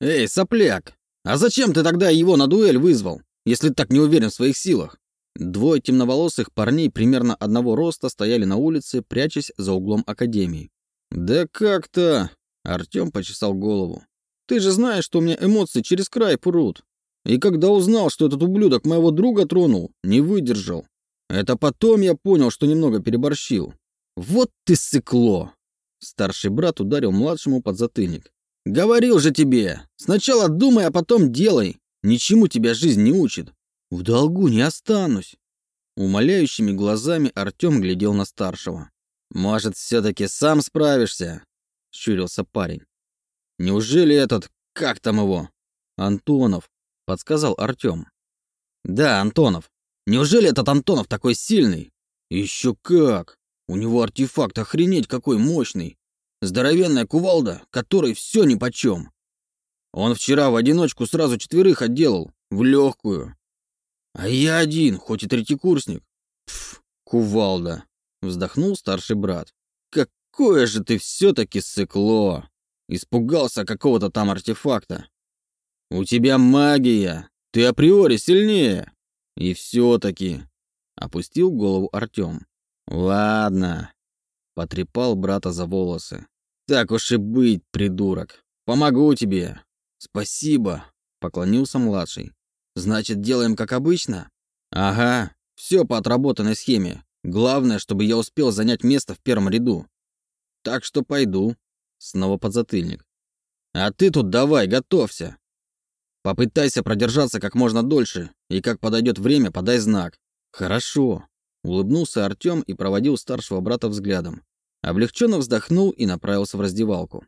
«Эй, сопляк! А зачем ты тогда его на дуэль вызвал, если так не уверен в своих силах?» Двое темноволосых парней примерно одного роста стояли на улице, прячась за углом академии. «Да как-то...» — Артём почесал голову. «Ты же знаешь, что у меня эмоции через край прут. И когда узнал, что этот ублюдок моего друга тронул, не выдержал. Это потом я понял, что немного переборщил. Вот ты сыкло!» Старший брат ударил младшему под затыльник. «Говорил же тебе! Сначала думай, а потом делай! Ничему тебя жизнь не учит! В долгу не останусь!» Умоляющими глазами Артем глядел на старшего. «Может, все-таки сам справишься?» — щурился парень. «Неужели этот... как там его?» «Антонов», — подсказал Артем. «Да, Антонов. Неужели этот Антонов такой сильный?» «Еще как! У него артефакт охренеть какой мощный! Здоровенная кувалда, которой все нипочем. Он вчера в одиночку сразу четверых отделал, в легкую. А я один, хоть и третий курсник. Пф, кувалда, вздохнул старший брат. Какое же ты все-таки сыкло! Испугался какого-то там артефакта. У тебя магия, ты априори сильнее. И все-таки, опустил голову Артем. Ладно, Потрепал брата за волосы. «Так уж и быть, придурок. Помогу тебе». «Спасибо», — поклонился младший. «Значит, делаем как обычно?» «Ага, все по отработанной схеме. Главное, чтобы я успел занять место в первом ряду. Так что пойду». Снова подзатыльник. «А ты тут давай, готовься. Попытайся продержаться как можно дольше, и как подойдет время, подай знак». «Хорошо», — улыбнулся Артем и проводил старшего брата взглядом. Облегченно вздохнул и направился в раздевалку.